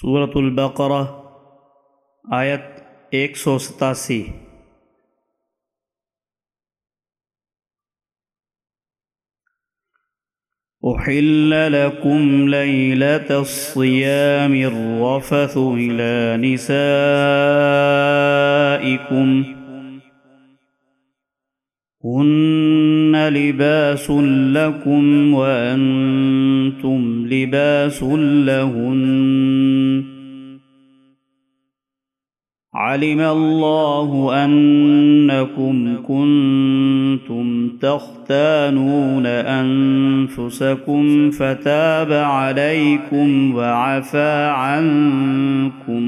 صورت البقرہ آیت ایک سو ستاسی۔ أحل لكم ليلة الصيام الرفث إلى نسائكم۔ هن لباس لكم وأنتم لباس لهن. علم الله أنكم كنتم تختانون أنفسكم فتاب عليكم وعفى عنكم.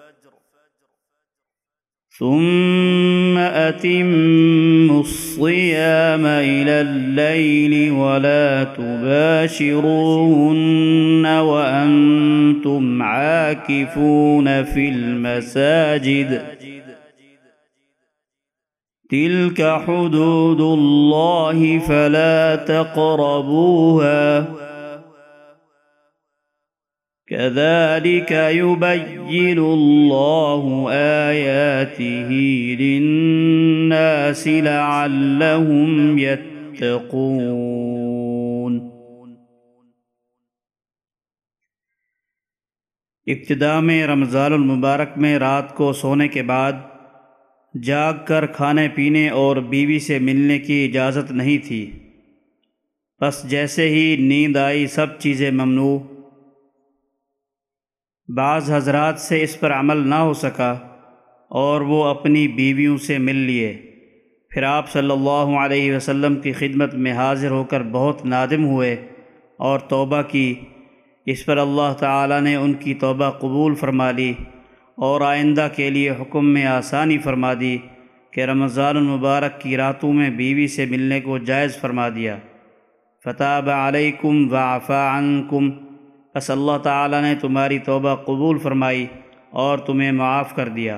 ثم أتموا الصيام إلى الليل ولا تباشروهن وأنتم عاكفون في المساجد تلك حدود الله فلا تقربوها كذلك يبين الله آياته للناس لعلهم يتقون. ابتدا میں رمضان المبارک میں رات کو سونے کے بعد جاگ کر کھانے پینے اور بیوی سے ملنے کی اجازت نہیں تھی۔ بس جیسے ہی نیند آئی، سب چیزیں ممنوع بعض حضرات سے اس پر عمل نہ ہو سکا اور وہ اپنی بیویوں سے مل لیے۔ پھر آپ صلی اللہ علیہ وسلم کی خدمت میں حاضر ہو کر بہت نادم ہوئے اور توبہ کی۔ اس پر اللہ تعالیٰ نے ان کی توبہ قبول فرما لی اور آئندہ کے لیے حکم میں آسانی فرما دی کہ رمضان المبارک کی راتوں میں بیوی سے ملنے کو جائز فرما دیا۔ فتح علیکم وعفا عنکم بس اللہ تعالیٰ نے تمہاری توبہ قبول فرمائی اور تمہیں معاف کر دیا۔